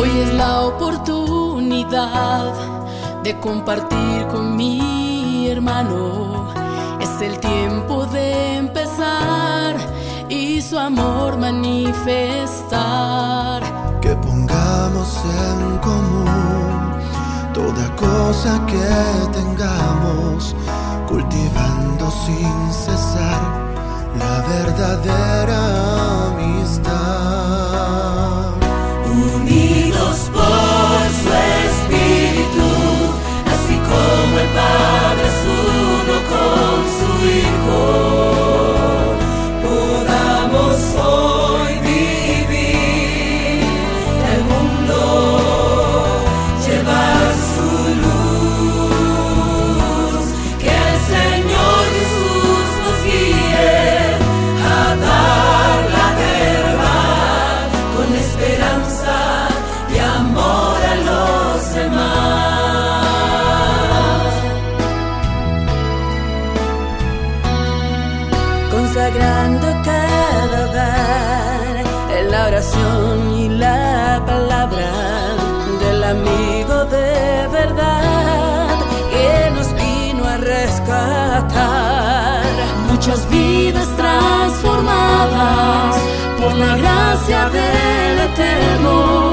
Hoy es la oportunidad de compartir con mi hermano. Es el tiempo de empezar y su amor manifestar. Que pongamos en común toda cosa que tengamos, cultivando sin cesar la verdadera consagrando cada hogar en la oración y la palabra del amigo de verdad que nos vino a rescatar. Muchas vidas transformadas por la gracia del Eterno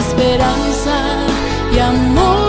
esperanza y amor.